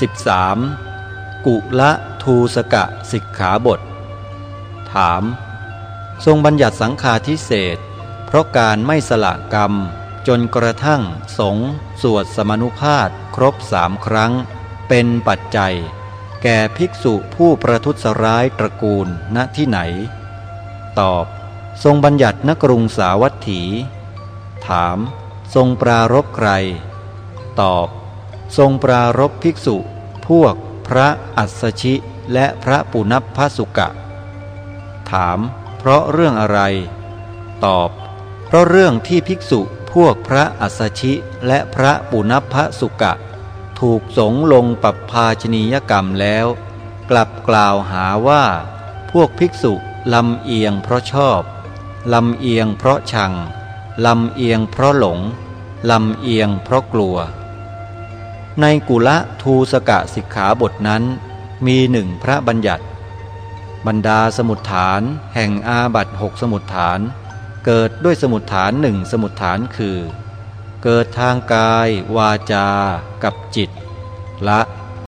13. กุละทูสกะสิกขาบท ถาม ทรงบัญญัติสังฆาทิเศษ เพราะการไม่สละกรรม จนกระทั่งสงสวดสมนุภาพครบสามครั้ง เป็นปัจจัย แก่ภิกษุผู้ประทุษร้ายตระกูลณที่ไหน ตอบ ทรงบัญญัตินกรุงสาวัตถี ถาม ทรงปรารบใคร ตอบ ทรงปรารบภิกษุ พวกพระอัสชิและพระปุณพสุกะ ถาม เพราะเรื่องอะไร ตอบ เพราะเรื่องที่ภิกษุพวกพระอัสชิและพระปุณพสุกะ ถูกสงลงปรับภาชนียกรรมแล้ว กลับกล่าวหาว่า พวกภิกษุลำเอียงเพราะชอบ ลำเอียงเพราะชัง ลำเอียงเพราะหลง ลำเอียงเพราะกลัว ในกุละทูสกะสิกขาบทนั้น มีหนึ่งพระบัญญัติ บรรดาสมุดฐาน แห่งอาบัตหกสมุดฐาน เกิดด้วยสมุดฐานหนึ่งสมุดฐานคือ เกิดทางกาย วาจา กับจิต ละ